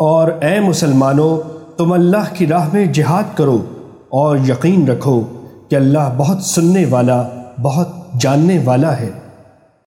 اور اے مسلمانوں، تم اللہ کی راہ میں جہاد کرو اور یقین رکھو کہ اللہ بہت سننے والا، بہت جاننے والا ہے۔